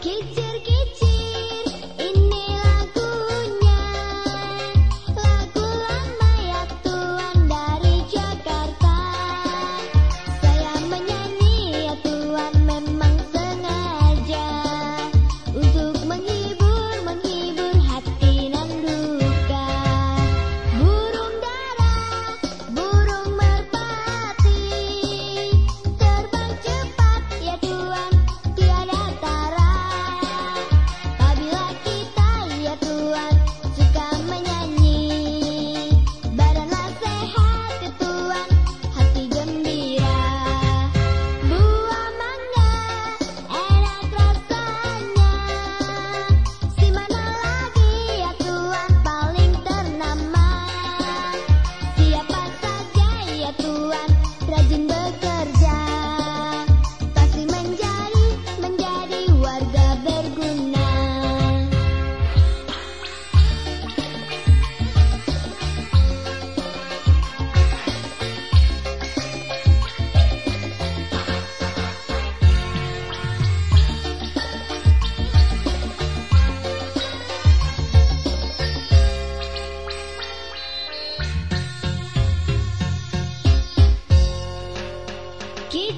Kitty.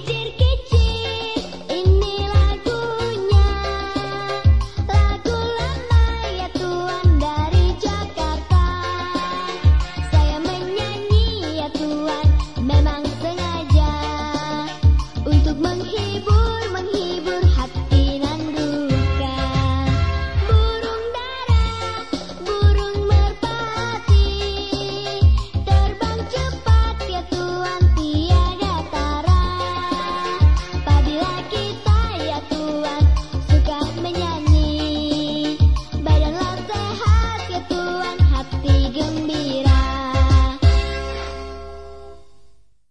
sentir que